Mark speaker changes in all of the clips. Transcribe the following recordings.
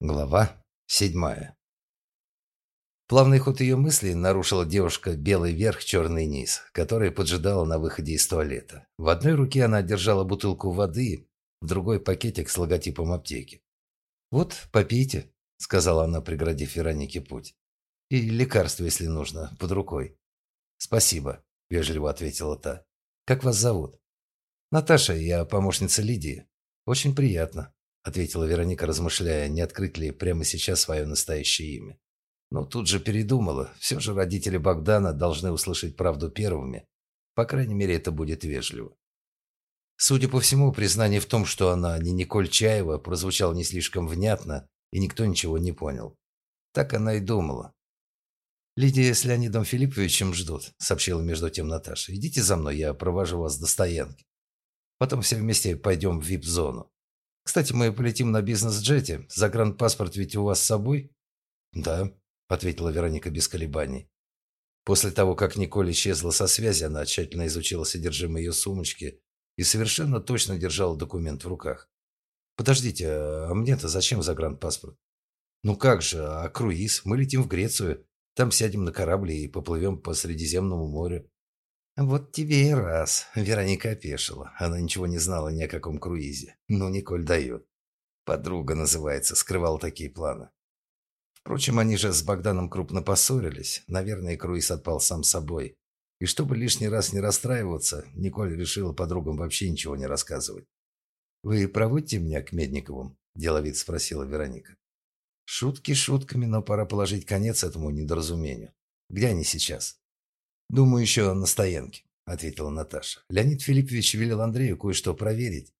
Speaker 1: Глава седьмая. Плавный ход ее мыслей нарушила девушка белый верх, черный низ, которая поджидала на выходе из туалета. В одной руке она держала бутылку воды, в другой пакетик с логотипом аптеки. «Вот, попейте», — сказала она, преградив Веронике путь. «И лекарство, если нужно, под рукой». «Спасибо», — вежливо ответила та. «Как вас зовут?» «Наташа, я помощница Лидии. Очень приятно», ответила Вероника, размышляя, не открыть ли прямо сейчас свое настоящее имя. Но тут же передумала. Все же родители Богдана должны услышать правду первыми. По крайней мере, это будет вежливо. Судя по всему, признание в том, что она не Николь Чаева, прозвучало не слишком внятно, и никто ничего не понял. Так она и думала. «Лидия с Леонидом Филипповичем ждут», — сообщила между тем Наташа. «Идите за мной, я провожу вас до стоянки. Потом все вместе пойдем в вип-зону. Кстати, мы полетим на бизнес-джете. Загранпаспорт ведь у вас с собой? Да, ответила Вероника без колебаний. После того, как Николь исчезла со связи, она тщательно изучила содержимое ее сумочки и совершенно точно держала документ в руках. Подождите, а мне-то зачем загранпаспорт? Ну как же, а круиз? Мы летим в Грецию, там сядем на корабль и поплывем по Средиземному морю. «Вот тебе и раз», — Вероника опешила. Она ничего не знала ни о каком круизе. Ну, Николь дает. Подруга, называется, скрывала такие планы. Впрочем, они же с Богданом крупно поссорились. Наверное, круиз отпал сам собой. И чтобы лишний раз не расстраиваться, Николь решила подругам вообще ничего не рассказывать. «Вы проводите меня к Медниковым?» – деловит спросила Вероника. Шутки шутками, но пора положить конец этому недоразумению. Где они сейчас? «Думаю, еще на стоянке», — ответила Наташа. «Леонид Филиппович велел Андрею кое-что проверить.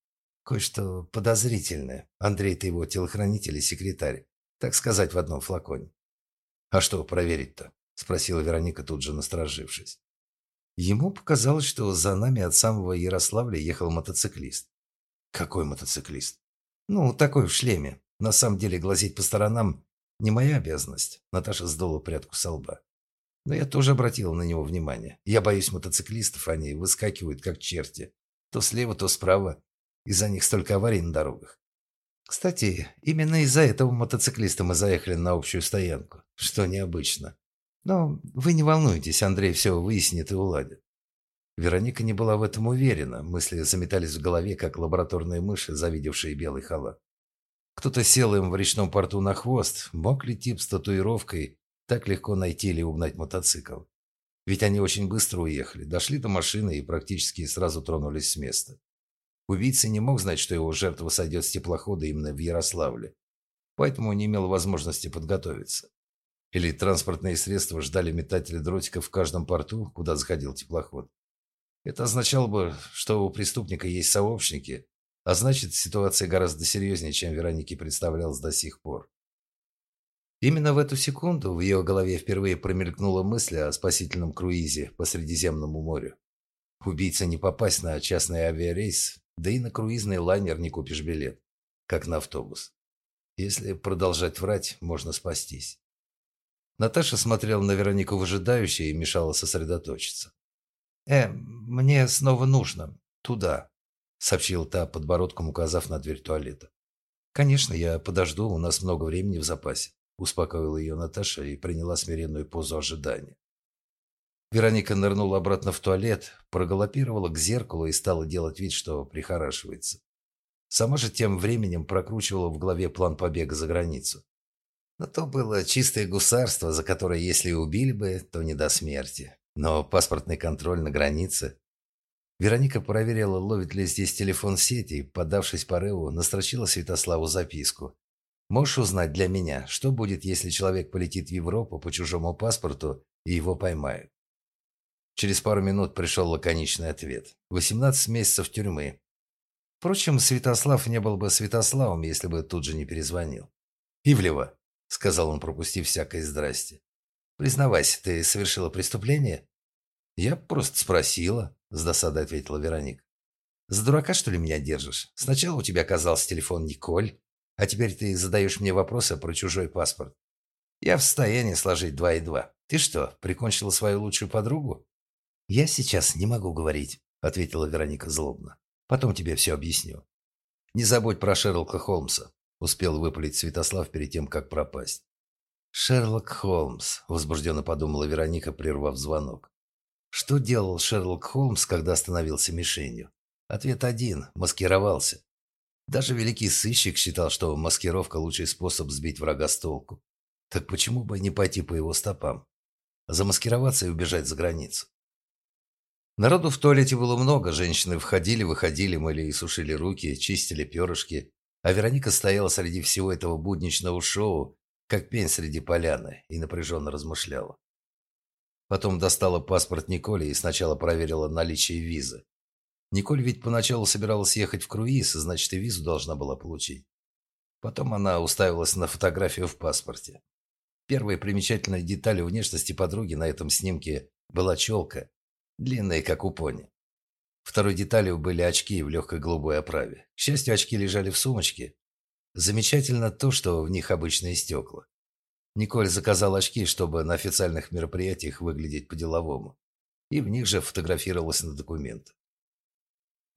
Speaker 1: Кое-что подозрительное. Андрей-то его телохранитель и секретарь. Так сказать, в одном флаконе». «А что проверить-то?» — спросила Вероника, тут же насторожившись. Ему показалось, что за нами от самого Ярославля ехал мотоциклист. «Какой мотоциклист?» «Ну, такой в шлеме. На самом деле глазеть по сторонам не моя обязанность». Наташа сдула прядку со лба. Но я тоже обратил на него внимание. Я боюсь мотоциклистов, они выскакивают как черти. То слева, то справа. Из-за них столько аварий на дорогах. Кстати, именно из-за этого мотоциклиста мы заехали на общую стоянку, что необычно. Но вы не волнуйтесь, Андрей все выяснит и уладит. Вероника не была в этом уверена. Мысли заметались в голове, как лабораторные мыши, завидевшие белый халат. Кто-то сел им в речном порту на хвост, мог ли тип с татуировкой так легко найти или угнать мотоцикл. Ведь они очень быстро уехали, дошли до машины и практически сразу тронулись с места. Убийца не мог знать, что его жертва сойдет с теплохода именно в Ярославле, поэтому не имел возможности подготовиться. Или транспортные средства ждали метателя дротиков в каждом порту, куда заходил теплоход. Это означало бы, что у преступника есть сообщники, а значит, ситуация гораздо серьезнее, чем Веронике представлялось до сих пор. Именно в эту секунду в ее голове впервые промелькнула мысль о спасительном круизе по Средиземному морю. Убийца не попасть на частный авиарейс, да и на круизный лайнер не купишь билет, как на автобус. Если продолжать врать, можно спастись. Наташа смотрела на Веронику выжидающе и мешала сосредоточиться. «Э, мне снова нужно. Туда», — сообщил та, подбородком указав на дверь туалета. «Конечно, я подожду, у нас много времени в запасе». Успокоила ее Наташа и приняла смиренную позу ожидания. Вероника нырнула обратно в туалет, проголопировала к зеркалу и стала делать вид, что прихорашивается. Сама же тем временем прокручивала в голове план побега за границу. Но то было чистое гусарство, за которое, если убили бы, то не до смерти. Но паспортный контроль на границе... Вероника проверила, ловит ли здесь телефон сети, и, поддавшись порыву, настрочила Святославу записку, Можешь узнать для меня, что будет, если человек полетит в Европу по чужому паспорту и его поймают?» Через пару минут пришел лаконичный ответ. «18 месяцев тюрьмы». Впрочем, Святослав не был бы Святославом, если бы тут же не перезвонил. «Ивлева», — сказал он, пропустив всякое здрасте. «Признавайся, ты совершила преступление?» «Я просто спросила», — с досадой ответила Вероника. «За дурака, что ли, меня держишь? Сначала у тебя оказался телефон Николь, а теперь ты задаешь мне вопросы про чужой паспорт. Я в состоянии сложить два и два. Ты что, прикончила свою лучшую подругу? Я сейчас не могу говорить, ответила Вероника злобно. Потом тебе все объясню. Не забудь про Шерлока Холмса. – успел выпалить Святослав перед тем, как пропасть. «Шерлок Холмс», – возбужденно подумала Вероника, прервав звонок. Что делал Шерлок Холмс, когда становился мишенью? Ответ один – маскировался. Даже великий сыщик считал, что маскировка – лучший способ сбить врага с толку. Так почему бы не пойти по его стопам? Замаскироваться и убежать за границу. Народу в туалете было много, женщины входили, выходили, мыли и сушили руки, чистили перышки, а Вероника стояла среди всего этого будничного шоу, как пень среди поляны, и напряженно размышляла. Потом достала паспорт Николи и сначала проверила наличие визы. Николь ведь поначалу собиралась ехать в круиз, значит, и визу должна была получить. Потом она уставилась на фотографию в паспорте. Первой примечательной деталью внешности подруги на этом снимке была челка, длинная, как у пони. Второй деталью были очки в легкой голубой оправе. К счастью, очки лежали в сумочке. Замечательно то, что в них обычные стекла. Николь заказал очки, чтобы на официальных мероприятиях выглядеть по-деловому. И в них же фотографировалась на документах.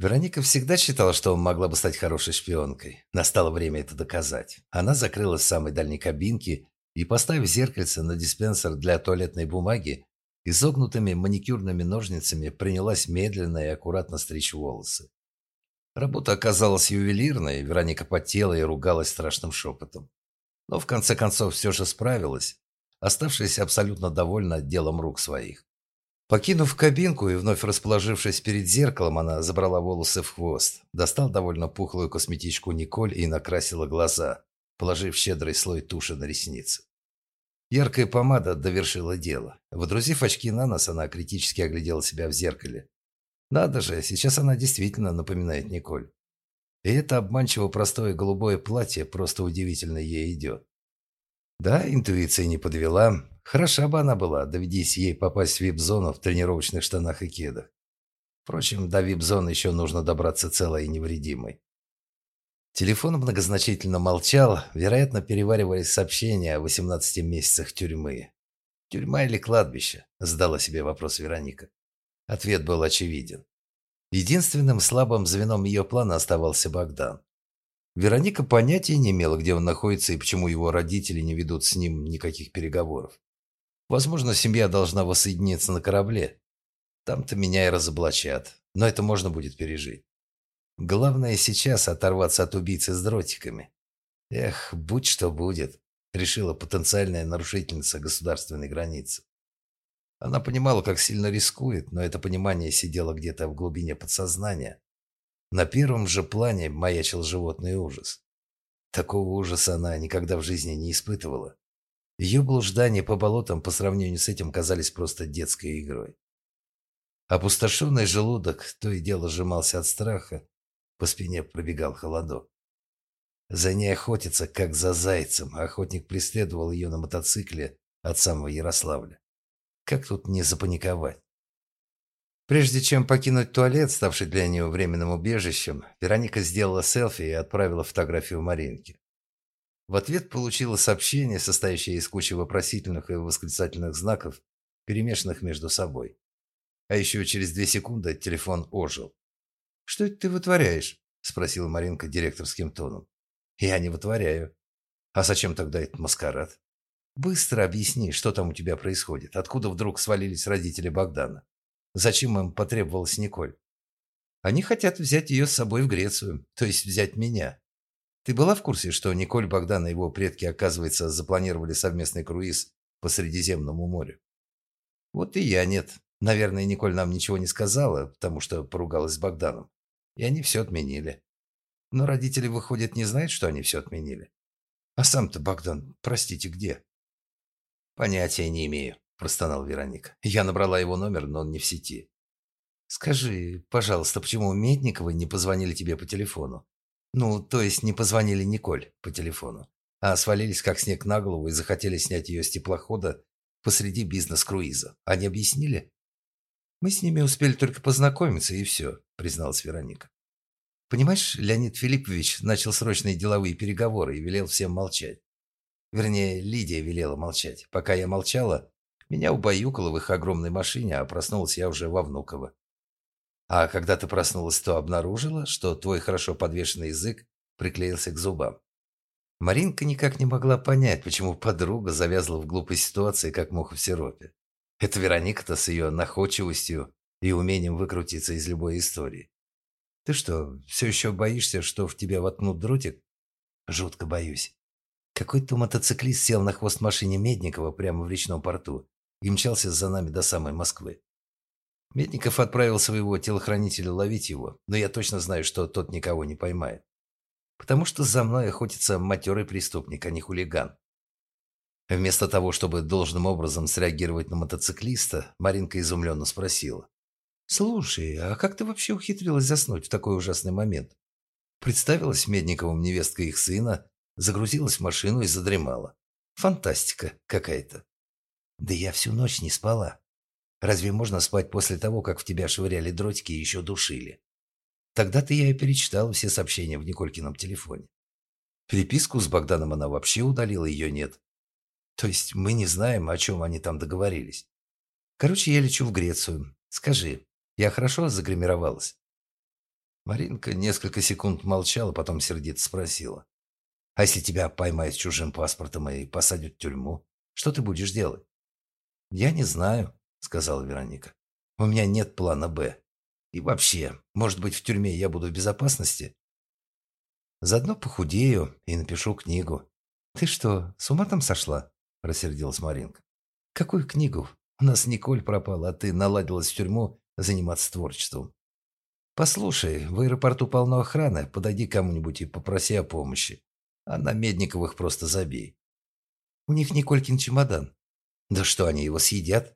Speaker 1: Вероника всегда считала, что могла бы стать хорошей шпионкой. Настало время это доказать. Она закрылась в самой дальней кабинке и, поставив зеркальце на диспенсер для туалетной бумаги, изогнутыми маникюрными ножницами принялась медленно и аккуратно стричь волосы. Работа оказалась ювелирной, Вероника потела и ругалась страшным шепотом. Но в конце концов все же справилась, оставшись абсолютно довольна делом рук своих. Покинув кабинку и вновь расположившись перед зеркалом, она забрала волосы в хвост, достал довольно пухлую косметичку Николь и накрасила глаза, положив щедрый слой туши на ресницы. Яркая помада довершила дело. Водрузив очки на нос, она критически оглядела себя в зеркале. Надо же, сейчас она действительно напоминает Николь. И это обманчиво простое голубое платье просто удивительно ей идет. Да, интуиция не подвела. Хороша бы она была, доведись ей попасть в вип-зону в тренировочных штанах и кедах. Впрочем, до вип-зоны еще нужно добраться целой и невредимой. Телефон многозначительно молчал, вероятно, переваривались сообщения о 18 месяцах тюрьмы. «Тюрьма или кладбище?» – задала себе вопрос Вероника. Ответ был очевиден. Единственным слабым звеном ее плана оставался Богдан. Вероника понятия не имела, где он находится и почему его родители не ведут с ним никаких переговоров. Возможно, семья должна воссоединиться на корабле. Там-то меня и разоблачат, но это можно будет пережить. Главное сейчас оторваться от убийцы с дротиками. Эх, будь что будет, решила потенциальная нарушительница государственной границы. Она понимала, как сильно рискует, но это понимание сидело где-то в глубине подсознания. На первом же плане маячил животный ужас. Такого ужаса она никогда в жизни не испытывала. Ее блуждания по болотам по сравнению с этим казались просто детской игрой. Опустошенный желудок то и дело сжимался от страха, по спине пробегал холодок. За ней охотится, как за зайцем. Охотник преследовал ее на мотоцикле от самого Ярославля. Как тут не запаниковать? Прежде чем покинуть туалет, ставший для нее временным убежищем, Вероника сделала селфи и отправила фотографию Маринке. В ответ получила сообщение, состоящее из кучи вопросительных и восклицательных знаков, перемешанных между собой. А еще через две секунды телефон ожил. «Что это ты вытворяешь?» – спросила Маринка директорским тоном. «Я не вытворяю». «А зачем тогда этот маскарад?» «Быстро объясни, что там у тебя происходит. Откуда вдруг свалились родители Богдана? Зачем им потребовалась Николь?» «Они хотят взять ее с собой в Грецию, то есть взять меня. Ты была в курсе, что Николь Богдан и его предки, оказывается, запланировали совместный круиз по Средиземному морю?» «Вот и я нет. Наверное, Николь нам ничего не сказала, потому что поругалась с Богданом. И они все отменили. Но родители, выходят не знают, что они все отменили. А сам-то Богдан, простите, где? Понятия не имею, простонал Вероника. Я набрала его номер, но он не в сети. Скажи, пожалуйста, почему Медниковы не позвонили тебе по телефону? Ну, то есть не позвонили Николь по телефону, а свалились как снег на голову и захотели снять ее с теплохода посреди бизнес-круиза. Они объяснили? Мы с ними успели только познакомиться, и все», – призналась Вероника. «Понимаешь, Леонид Филиппович начал срочные деловые переговоры и велел всем молчать. Вернее, Лидия велела молчать. Пока я молчала, меня убаюкало в их огромной машине, а проснулась я уже во Внуково. А когда ты проснулась, то обнаружила, что твой хорошо подвешенный язык приклеился к зубам. Маринка никак не могла понять, почему подруга завязла в глупой ситуации, как муха в сиропе. Это Вероника-то с ее находчивостью и умением выкрутиться из любой истории. Ты что, все еще боишься, что в тебя воткнут дротик? Жутко боюсь. Какой-то мотоциклист сел на хвост машине Медникова прямо в речном порту и мчался за нами до самой Москвы. Медников отправил своего телохранителя ловить его, но я точно знаю, что тот никого не поймает. Потому что за мной охотится матерый преступник, а не хулиган. Вместо того, чтобы должным образом среагировать на мотоциклиста, Маринка изумленно спросила. «Слушай, а как ты вообще ухитрилась заснуть в такой ужасный момент?» Представилась Медниковым невестка их сына, загрузилась в машину и задремала. Фантастика какая-то. «Да я всю ночь не спала. Разве можно спать после того, как в тебя швыряли дротики и еще душили? Тогда-то я и перечитал все сообщения в Николькином телефоне. Переписку с Богданом она вообще удалила, ее нет. То есть мы не знаем, о чем они там договорились. Короче, я лечу в Грецию. Скажи, я хорошо загримировалась?» Маринка несколько секунд молчала, потом сердито спросила. «А если тебя поймают с чужим паспортом и посадят в тюрьму, что ты будешь делать?» «Я не знаю сказала Вероника. У меня нет плана «Б». И вообще, может быть, в тюрьме я буду в безопасности? Заодно похудею и напишу книгу. Ты что, с ума там сошла? Рассердилась Маринка. Какую книгу? У нас Николь пропала, а ты наладилась в тюрьму заниматься творчеством. Послушай, в аэропорту полно охраны, подойди кому-нибудь и попроси о помощи. А на Медниковых просто забей. У них Николькин чемодан. Да что, они его съедят?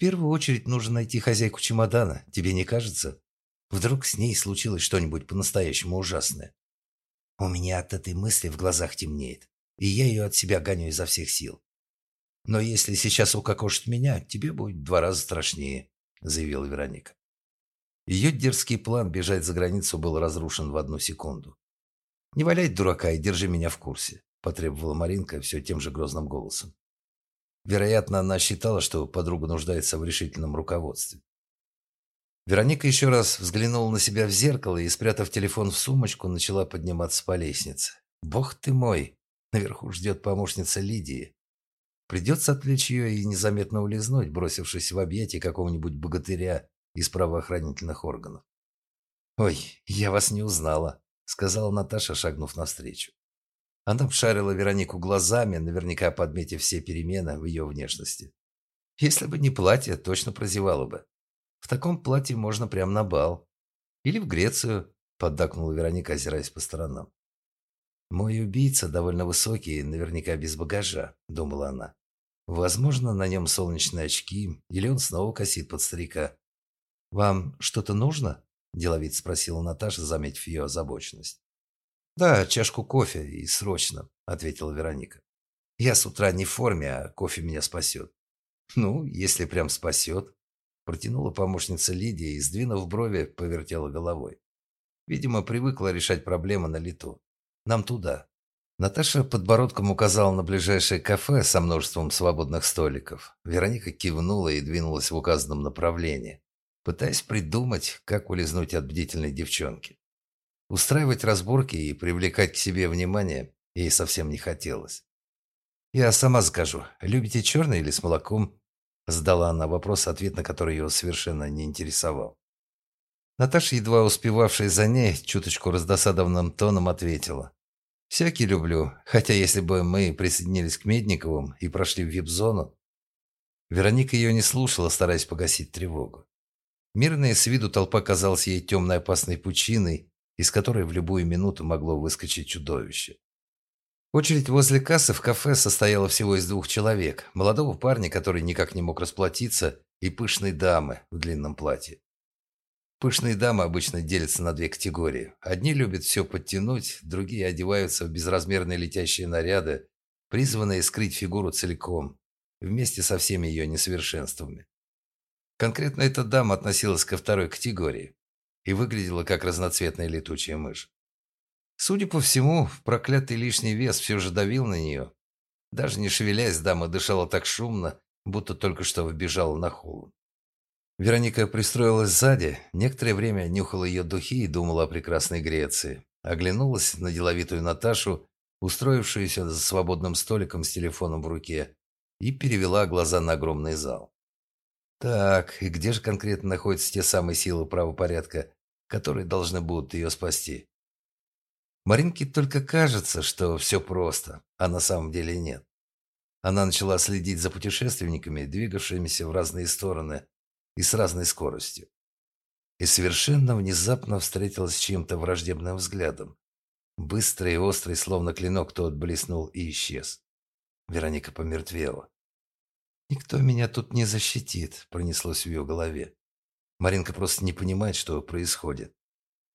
Speaker 1: Первую очередь нужно найти хозяйку чемодана, тебе не кажется? Вдруг с ней случилось что-нибудь по-настоящему ужасное. У меня от этой мысли в глазах темнеет, и я ее от себя гоню изо всех сил. Но если сейчас укокошит меня, тебе будет два раза страшнее, заявила Вероника. Ее дерзкий план бежать за границу был разрушен в одну секунду. «Не валяй дурака и держи меня в курсе», – потребовала Маринка все тем же грозным голосом. Вероятно, она считала, что подруга нуждается в решительном руководстве. Вероника еще раз взглянула на себя в зеркало и, спрятав телефон в сумочку, начала подниматься по лестнице. «Бог ты мой! Наверху ждет помощница Лидии. Придется отвлечь ее и незаметно улизнуть, бросившись в объятия какого-нибудь богатыря из правоохранительных органов. «Ой, я вас не узнала», — сказала Наташа, шагнув навстречу. Она обшарила Веронику глазами, наверняка подметив все перемены в ее внешности. Если бы не платье, точно прозевала бы. В таком платье можно прямо на бал. Или в Грецию, поддакнула Вероника, озираясь по сторонам. «Мой убийца довольно высокий, наверняка без багажа», — думала она. «Возможно, на нем солнечные очки, или он снова косит под старика». «Вам что-то нужно?» – деловит спросила Наташа, заметив ее озабоченность. «Да, чашку кофе и срочно», — ответила Вероника. «Я с утра не в форме, а кофе меня спасет». «Ну, если прям спасет», — протянула помощница Лидия и, сдвинув брови, повертела головой. Видимо, привыкла решать проблемы на лету. «Нам туда». Наташа подбородком указала на ближайшее кафе со множеством свободных столиков. Вероника кивнула и двинулась в указанном направлении, пытаясь придумать, как улизнуть от бдительной девчонки. Устраивать разборки и привлекать к себе внимание ей совсем не хотелось. «Я сама закажу. Любите черный или с молоком?» Задала она вопрос, ответ на который ее совершенно не интересовал. Наташа, едва успевавшая за ней, чуточку раздосадованным тоном ответила. «Всякий люблю, хотя если бы мы присоединились к Медниковым и прошли в вип-зону...» Вероника ее не слушала, стараясь погасить тревогу. Мирная с виду толпа казалась ей темной опасной пучиной, из которой в любую минуту могло выскочить чудовище. Очередь возле кассы в кафе состояла всего из двух человек. Молодого парня, который никак не мог расплатиться, и пышной дамы в длинном платье. Пышные дамы обычно делятся на две категории. Одни любят все подтянуть, другие одеваются в безразмерные летящие наряды, призванные скрыть фигуру целиком, вместе со всеми ее несовершенствами. Конкретно эта дама относилась ко второй категории и выглядела как разноцветная летучая мышь. Судя по всему, проклятый лишний вес все же давил на нее. Даже не шевелясь, дама дышала так шумно, будто только что выбежала на холод. Вероника пристроилась сзади, некоторое время нюхала ее духи и думала о прекрасной Греции. Оглянулась на деловитую Наташу устроившуюся за свободным столиком с телефоном в руке, и перевела глаза на огромный зал. Так, и где же конкретно находятся те самые силы правопорядка, которые должны будут ее спасти? Маринке только кажется, что все просто, а на самом деле нет. Она начала следить за путешественниками, двигавшимися в разные стороны и с разной скоростью. И совершенно внезапно встретилась с чьим-то враждебным взглядом. Быстрый и острый, словно клинок, тот блеснул и исчез. Вероника помертвела. «Никто меня тут не защитит», — пронеслось в ее голове. Маринка просто не понимает, что происходит.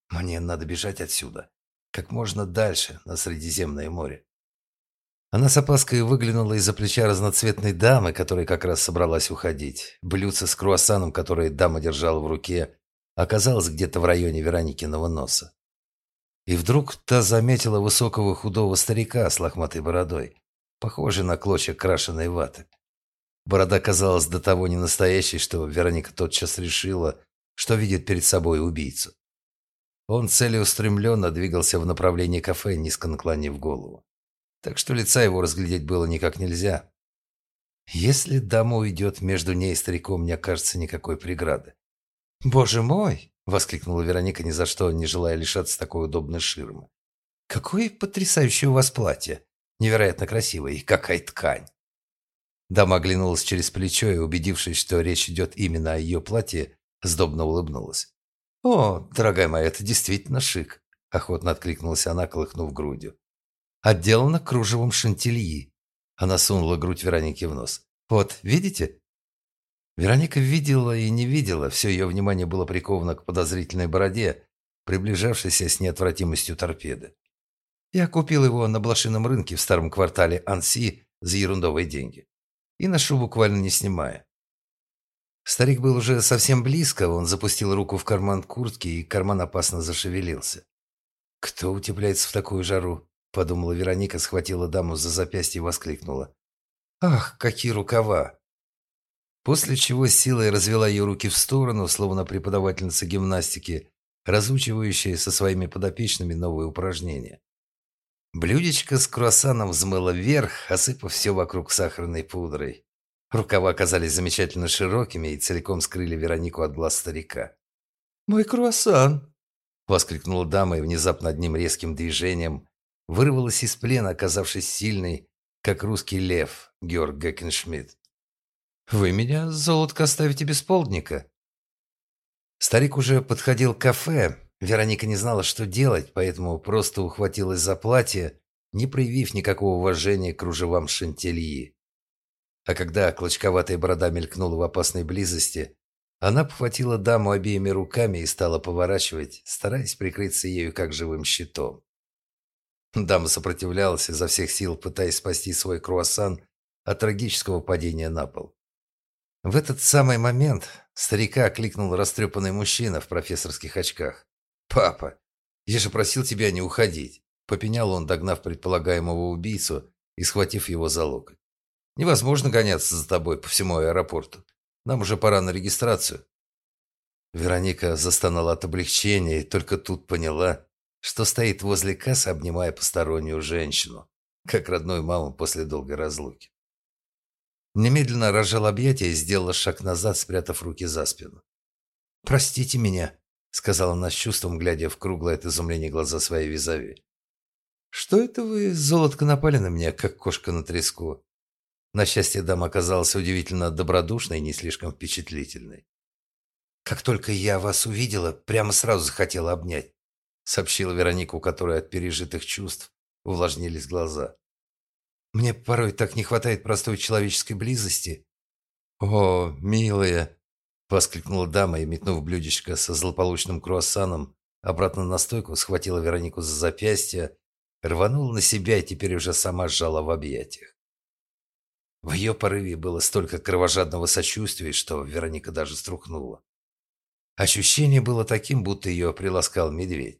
Speaker 1: «Мне надо бежать отсюда. Как можно дальше, на Средиземное море». Она с опаской выглянула из-за плеча разноцветной дамы, которая как раз собралась уходить. Блюдце с круассаном, которое дама держала в руке, оказалось где-то в районе Вероникиного носа. И вдруг та заметила высокого худого старика с лохматой бородой, похожий на клочья крашеной ваты. Борода казалась до того ненастоящей, что Вероника тотчас решила, что видит перед собой убийцу. Он целеустремленно двигался в направлении кафе, низко наклонив голову. Так что лица его разглядеть было никак нельзя. Если дама уйдет, между ней и стариком не окажется никакой преграды. «Боже мой!» — воскликнула Вероника, ни за что не желая лишаться такой удобной ширмы. «Какое потрясающее у вас платье! Невероятно красивое, и какая ткань!» Дама оглянулась через плечо и, убедившись, что речь идет именно о ее платье, сдобно улыбнулась. «О, дорогая моя, это действительно шик!» – охотно откликнулась она, колыхнув грудью. «Отделано кружевом шантильи». Она сунула грудь Веронике в нос. «Вот, видите?» Вероника видела и не видела, все ее внимание было приковано к подозрительной бороде, приближавшейся с неотвратимостью торпеды. Я купил его на блошином рынке в старом квартале Анси за ерундовые деньги и ношу буквально не снимая. Старик был уже совсем близко, он запустил руку в карман куртки, и карман опасно зашевелился. «Кто утепляется в такую жару?» – подумала Вероника, схватила даму за запястье и воскликнула. «Ах, какие рукава!» После чего силой развела ее руки в сторону, словно преподавательница гимнастики, разучивающая со своими подопечными новые упражнения. Блюдечко с круассаном взмыло вверх, осыпав все вокруг сахарной пудрой. Рукава оказались замечательно широкими и целиком скрыли Веронику от глаз старика. «Мой круассан!» — воскликнула дама и внезапно одним резким движением вырвалась из плена, оказавшись сильной, как русский лев Георг Геккеншмидт. «Вы меня, золотко, оставите без полдника?» Старик уже подходил к кафе, Вероника не знала, что делать, поэтому просто ухватилась за платье, не проявив никакого уважения к кружевам шантильи. А когда клочковатая борода мелькнула в опасной близости, она похватила даму обеими руками и стала поворачивать, стараясь прикрыться ею как живым щитом. Дама сопротивлялась изо всех сил, пытаясь спасти свой круассан от трагического падения на пол. В этот самый момент старика окликнул растрепанный мужчина в профессорских очках. «Папа, я же просил тебя не уходить», – попенял он, догнав предполагаемого убийцу и схватив его за локоть. «Невозможно гоняться за тобой по всему аэропорту. Нам уже пора на регистрацию». Вероника застонала от облегчения и только тут поняла, что стоит возле кассы, обнимая постороннюю женщину, как родную маму после долгой разлуки. Немедленно разжал объятия и сделала шаг назад, спрятав руки за спину. «Простите меня», сказала она с чувством, глядя в круглое от изумления глаза своей визави. «Что это вы, золотко, напали на меня, как кошка на треску?» На счастье, дама оказалась удивительно добродушной и не слишком впечатлительной. «Как только я вас увидела, прямо сразу захотела обнять», сообщила Вероника, у которой от пережитых чувств увлажнились глаза. «Мне порой так не хватает простой человеческой близости». «О, милая!» Воскликнула дама и, метнув блюдечко со злополучным круассаном, обратно на стойку схватила Веронику за запястье, рванула на себя и теперь уже сама сжала в объятиях. В ее порыве было столько кровожадного сочувствия, что Вероника даже струхнула. Ощущение было таким, будто ее приласкал медведь.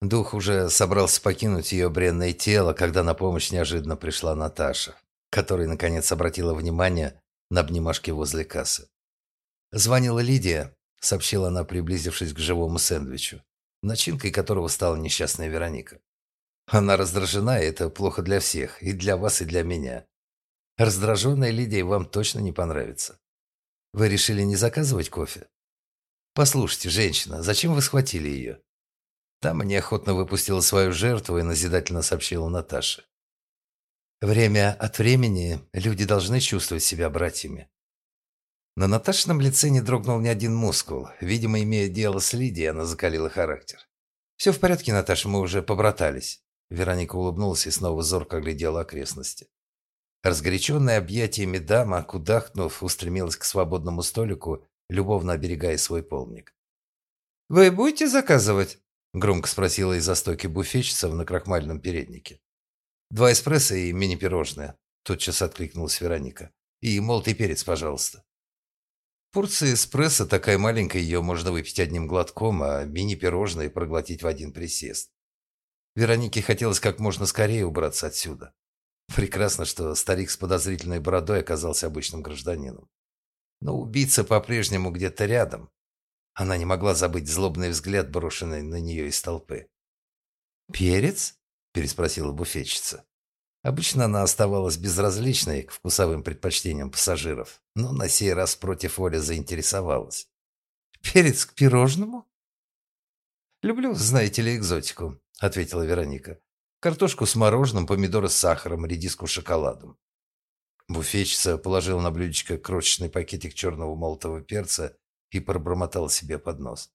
Speaker 1: Дух уже собрался покинуть ее бренное тело, когда на помощь неожиданно пришла Наташа, которая, наконец, обратила внимание на обнимашки возле кассы. «Звонила Лидия», — сообщила она, приблизившись к живому сэндвичу, начинкой которого стала несчастная Вероника. Она раздражена, и это плохо для всех, и для вас, и для меня. Раздраженная Лидия вам точно не понравится. Вы решили не заказывать кофе? Послушайте, женщина, зачем вы схватили ее? Там неохотно выпустила свою жертву и назидательно сообщила Наташе. Время от времени люди должны чувствовать себя братьями. На Наташином лице не дрогнул ни один мускул. Видимо, имея дело с Лидией, она закалила характер. «Все в порядке, Наташа, мы уже побратались». Вероника улыбнулась и снова зорко оглядела окрестности. Разгоряченная объятиями дама, кудахнув, устремилась к свободному столику, любовно оберегая свой полник. «Вы будете заказывать?» – громко спросила из-за стойки буфетчица в накрахмальном переднике. «Два эспрессо и мини-пирожное», – тотчас откликнулась Вероника. «И молотый перец, пожалуйста». Порция эспрессо такая маленькая, ее можно выпить одним глотком, а мини-пирожное проглотить в один присест. Веронике хотелось как можно скорее убраться отсюда. Прекрасно, что старик с подозрительной бородой оказался обычным гражданином. Но убийца по-прежнему где-то рядом. Она не могла забыть злобный взгляд, брошенный на нее из толпы. «Перец?» переспросила буфетчица. Обычно она оставалась безразличной к вкусовым предпочтениям пассажиров, но на сей раз против воли заинтересовалась. «Перец к пирожному?» «Люблю, знаете ли, экзотику», — ответила Вероника. «Картошку с мороженым, помидоры с сахаром, редиску с шоколадом». Буфетчица положила на блюдечко крошечный пакетик черного молотого перца и пробормотала себе под нос.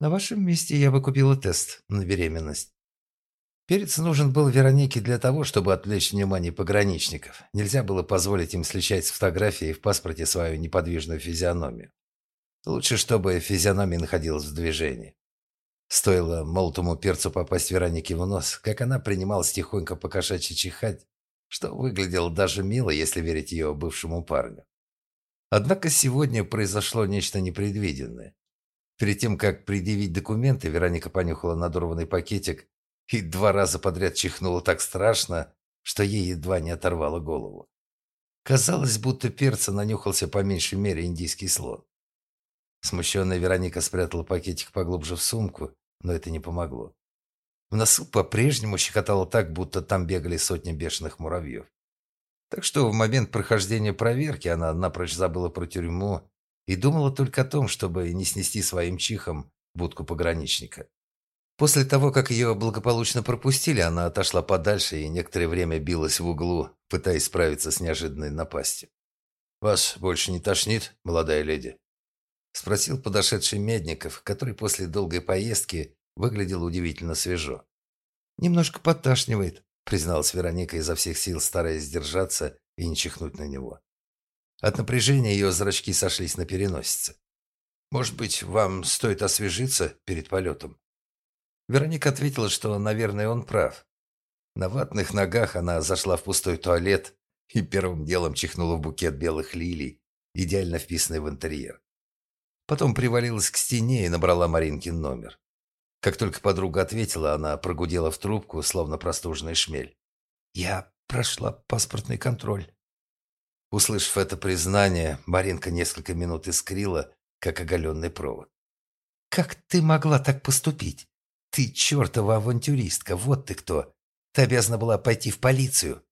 Speaker 1: «На вашем месте я бы купила тест на беременность». Перец нужен был Веронике для того, чтобы отвлечь внимание пограничников. Нельзя было позволить им сличать с фотографией в паспорте свою неподвижную физиономию. Лучше, чтобы физиономия находилась в движении. Стоило молотому перцу попасть Веронике в нос, как она принималась тихонько покошачьи чихать, что выглядело даже мило, если верить ее бывшему парню. Однако сегодня произошло нечто непредвиденное. Перед тем, как предъявить документы, Вероника понюхала надорванный пакетик и два раза подряд чихнула так страшно, что ей едва не оторвало голову. Казалось, будто перца нанюхался по меньшей мере индийский слон. Смущенная Вероника спрятала пакетик поглубже в сумку, но это не помогло. В носу по-прежнему щекотало так, будто там бегали сотни бешеных муравьев. Так что в момент прохождения проверки она напрочь забыла про тюрьму и думала только о том, чтобы не снести своим чихом будку пограничника. После того, как ее благополучно пропустили, она отошла подальше и некоторое время билась в углу, пытаясь справиться с неожиданной напастью. «Вас больше не тошнит, молодая леди?» – спросил подошедший Медников, который после долгой поездки выглядел удивительно свежо. «Немножко подташнивает», – призналась Вероника изо всех сил, стараясь сдержаться и не чихнуть на него. От напряжения ее зрачки сошлись на переносице. «Может быть, вам стоит освежиться перед полетом?» Вероника ответила, что, наверное, он прав. На ватных ногах она зашла в пустой туалет и первым делом чихнула в букет белых лилий, идеально вписанный в интерьер. Потом привалилась к стене и набрала Маринкин номер. Как только подруга ответила, она прогудела в трубку, словно простуженный шмель. «Я прошла паспортный контроль». Услышав это признание, Маринка несколько минут искрила, как оголенный провод. «Как ты могла так поступить? «Ты чертова авантюристка, вот ты кто! Ты обязана была пойти в полицию.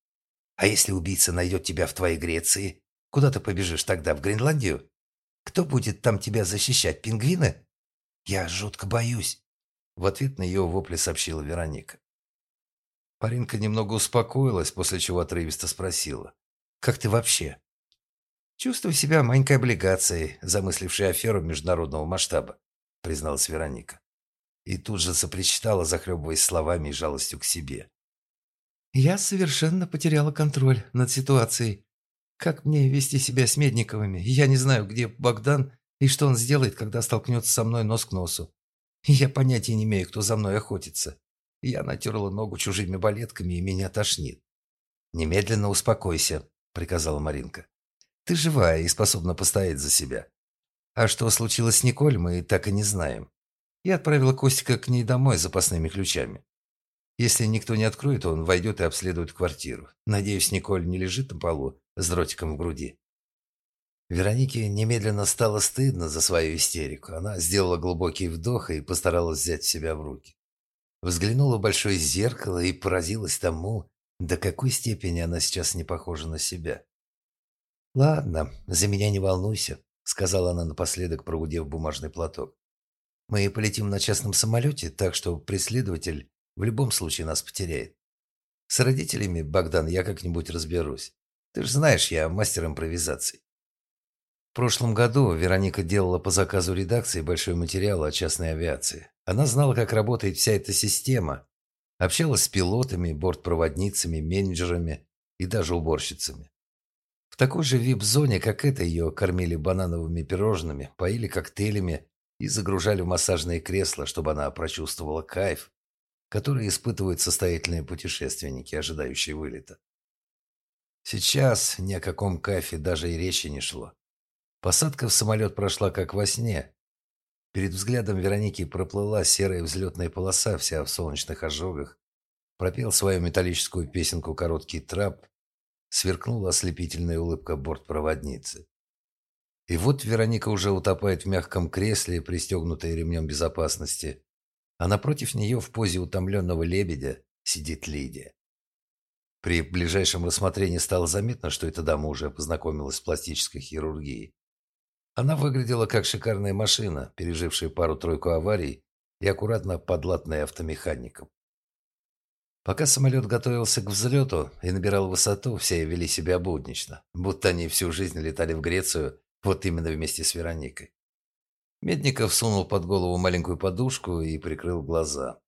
Speaker 1: А если убийца найдет тебя в твоей Греции, куда ты побежишь тогда, в Гренландию? Кто будет там тебя защищать, пингвины? Я жутко боюсь!» В ответ на ее вопли сообщила Вероника. Паринка немного успокоилась, после чего отрывисто спросила. «Как ты вообще?» «Чувствую себя маленькой облигацией, замыслившей аферу международного масштаба», призналась Вероника и тут же запричитала, захлебываясь словами и жалостью к себе. «Я совершенно потеряла контроль над ситуацией. Как мне вести себя с Медниковыми? Я не знаю, где Богдан и что он сделает, когда столкнется со мной нос к носу. Я понятия не имею, кто за мной охотится. Я натерла ногу чужими балетками, и меня тошнит. «Немедленно успокойся», — приказала Маринка. «Ты живая и способна постоять за себя. А что случилось с Николь, мы так и не знаем. Я отправила Костика к ней домой с запасными ключами. Если никто не откроет, он войдет и обследует квартиру. Надеюсь, Николь не лежит на полу с дротиком в груди. Веронике немедленно стало стыдно за свою истерику. Она сделала глубокий вдох и постаралась взять себя в руки. Взглянула в большое зеркало и поразилась тому, до какой степени она сейчас не похожа на себя. «Ладно, за меня не волнуйся», — сказала она напоследок, прогудев бумажный платок. «Мы полетим на частном самолете, так что преследователь в любом случае нас потеряет. С родителями, Богдан, я как-нибудь разберусь. Ты же знаешь, я мастер импровизации». В прошлом году Вероника делала по заказу редакции большой материал о частной авиации. Она знала, как работает вся эта система, общалась с пилотами, бортпроводницами, менеджерами и даже уборщицами. В такой же вип-зоне, как эта, ее кормили банановыми пирожными, поили коктейлями и загружали в массажные кресла, чтобы она прочувствовала кайф, который испытывают состоятельные путешественники, ожидающие вылета. Сейчас ни о каком кайфе даже и речи не шло. Посадка в самолет прошла как во сне. Перед взглядом Вероники проплыла серая взлетная полоса, вся в солнечных ожогах. Пропел свою металлическую песенку короткий трап, сверкнула ослепительная улыбка бортпроводницы. И вот Вероника уже утопает в мягком кресле, пристегнутой ремнем безопасности, а напротив нее в позе утомленного лебедя сидит Лидия. При ближайшем рассмотрении стало заметно, что эта дама уже познакомилась с пластической хирургией. Она выглядела как шикарная машина, пережившая пару-тройку аварий и аккуратно подлатная автомехаником. Пока самолет готовился к взлету и набирал высоту, все вели себя буднично, будто они всю жизнь летали в Грецию, вот именно вместе с Вероникой. Медников сунул под голову маленькую подушку и прикрыл глаза.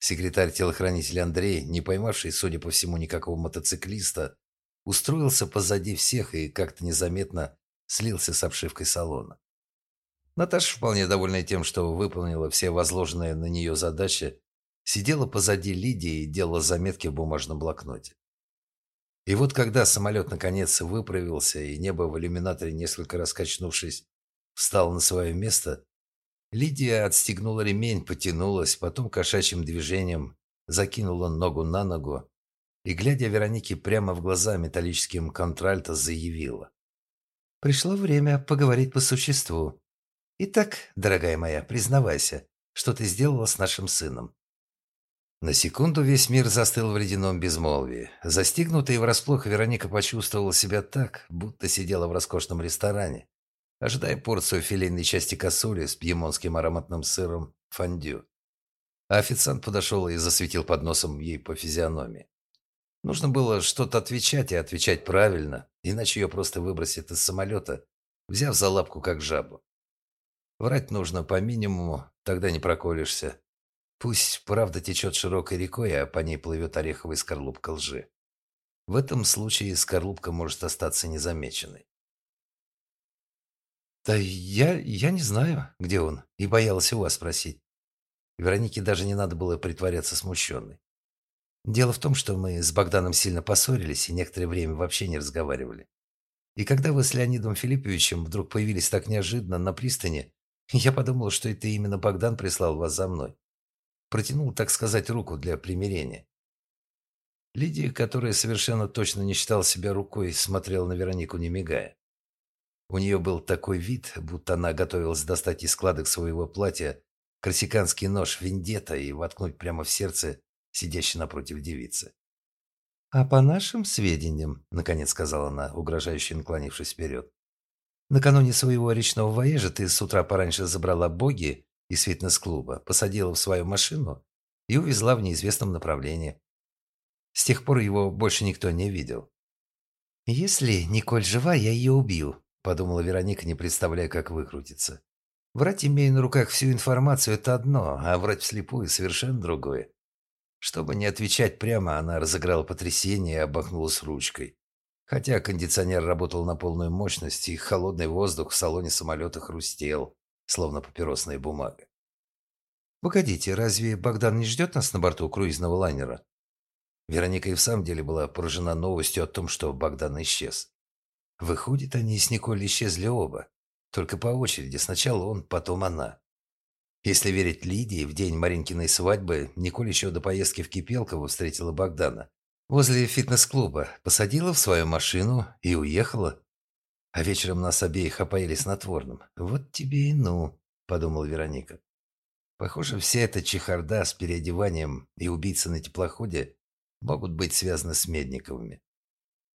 Speaker 1: Секретарь-телохранитель Андрей, не поймавший, судя по всему, никакого мотоциклиста, устроился позади всех и как-то незаметно слился с обшивкой салона. Наташа, вполне довольная тем, что выполнила все возложенные на нее задачи, Сидела позади Лидии и делала заметки в бумажном блокноте. И вот когда самолет наконец выправился, и небо в иллюминаторе, несколько раз качнувшись, встал на свое место, Лидия отстегнула ремень, потянулась, потом кошачьим движением закинула ногу на ногу и, глядя Веронике прямо в глаза металлическим контральто, заявила. «Пришло время поговорить по существу. Итак, дорогая моя, признавайся, что ты сделала с нашим сыном. На секунду весь мир застыл в ледяном безмолвии. Застигнутая врасплох, Вероника почувствовала себя так, будто сидела в роскошном ресторане, ожидая порцию филейной части косули с пьемонским ароматным сыром фондю. А официант подошел и засветил под носом ей по физиономии. Нужно было что-то отвечать и отвечать правильно, иначе ее просто выбросят из самолета, взяв за лапку как жабу. Врать нужно по минимуму, тогда не проколешься. Пусть правда течет широкой рекой, а по ней плывет ореховая скорлупка лжи. В этом случае скорлупка может остаться незамеченной. «Да я, я не знаю, где он, и боялась у вас спросить». Веронике даже не надо было притворяться смущенной. Дело в том, что мы с Богданом сильно поссорились и некоторое время вообще не разговаривали. И когда вы с Леонидом Филипповичем вдруг появились так неожиданно на пристани, я подумала, что это именно Богдан прислал вас за мной протянул, так сказать, руку для примирения. Лидия, которая совершенно точно не считала себя рукой, смотрела на Веронику, не мигая. У нее был такой вид, будто она готовилась достать из складок своего платья корсиканский нож вендета и воткнуть прямо в сердце сидящей напротив девицы. «А по нашим сведениям», — наконец сказала она, угрожающе наклонившись вперед, «накануне своего речного воежа ты с утра пораньше забрала боги из фитнес-клуба, посадила в свою машину и увезла в неизвестном направлении. С тех пор его больше никто не видел. «Если Николь жива, я ее убью», – подумала Вероника, не представляя, как выкрутиться. Врать, имея на руках всю информацию, это одно, а врать вслепую – совершенно другое. Чтобы не отвечать прямо, она разыграла потрясение и обмахнулась ручкой. Хотя кондиционер работал на полную мощность, и холодный воздух в салоне самолета хрустел словно папиросная бумага. «Погодите, разве Богдан не ждет нас на борту круизного лайнера?» Вероника и в самом деле была поражена новостью о том, что Богдан исчез. Выходит, они с Николь исчезли оба. Только по очереди. Сначала он, потом она. Если верить Лидии, в день Маринкиной свадьбы Николь еще до поездки в Кипелково встретила Богдана. Возле фитнес-клуба посадила в свою машину и уехала. А вечером нас обеих опоили снотворным. Вот тебе и ну, подумала Вероника. Похоже, вся эта чехарда с переодеванием и убийцы на теплоходе могут быть связаны с Медниковыми.